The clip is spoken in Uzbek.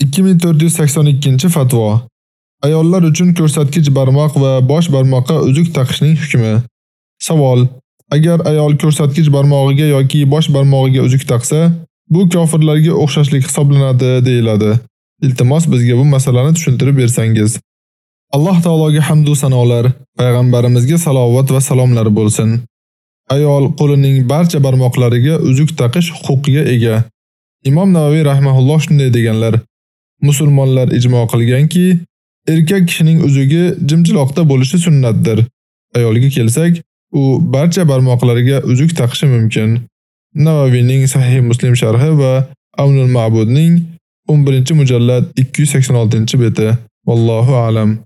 2482-fatvo. Ayollar uchun ko'rsatkich barmoq va bosh barmoqqa uzuk taqishning hukmi. Savol: Agar ayol ko'rsatkich barmog'iga yoki bosh barmog'iga uzuk taqsa, bu kofirlarga o'xshashlik hisoblanadi, deyiladi. Iltimos bizga bu masalani tushuntirib bersangiz. Alloh taologa hamd va sanolar, payg'ambarimizga salovat va salomlar bo'lsin. Ayol qo'lining barcha barmoqlariga uzuk taqish huquqiga ega. Imom Navoiy rahimahulloh shunday deganlar: Musulmonlar ijmo qilganki, erkak kishining uzugi jimjiloqda bo'lishi sunnatdir. Ayolga kelsak, u barcha barmoqlariga uzuk taqishi mumkin. Navaviyning Sahih Muslim sharhi va Awnul Ma'budning 11-mujallad 286-beti. Vallohu a'lam.